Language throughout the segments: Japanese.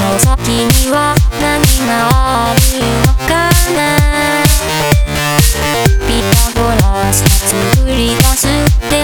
の先には何があるのかな。ピタゴラスが作り出すって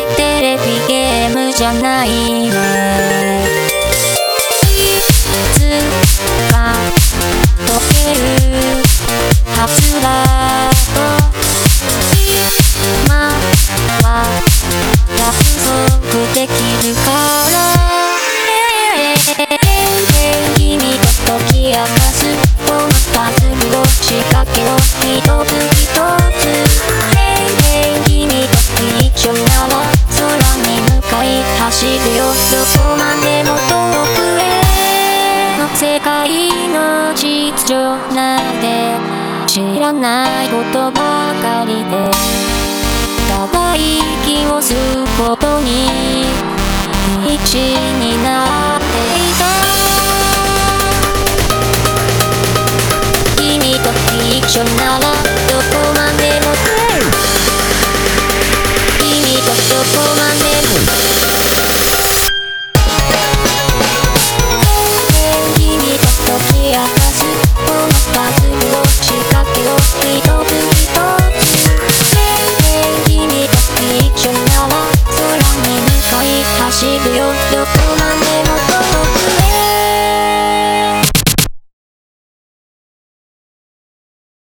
テレビゲームじゃないねの秩序なんて知らないことばかりでた息を吸うことに必になっていた君と一緒なら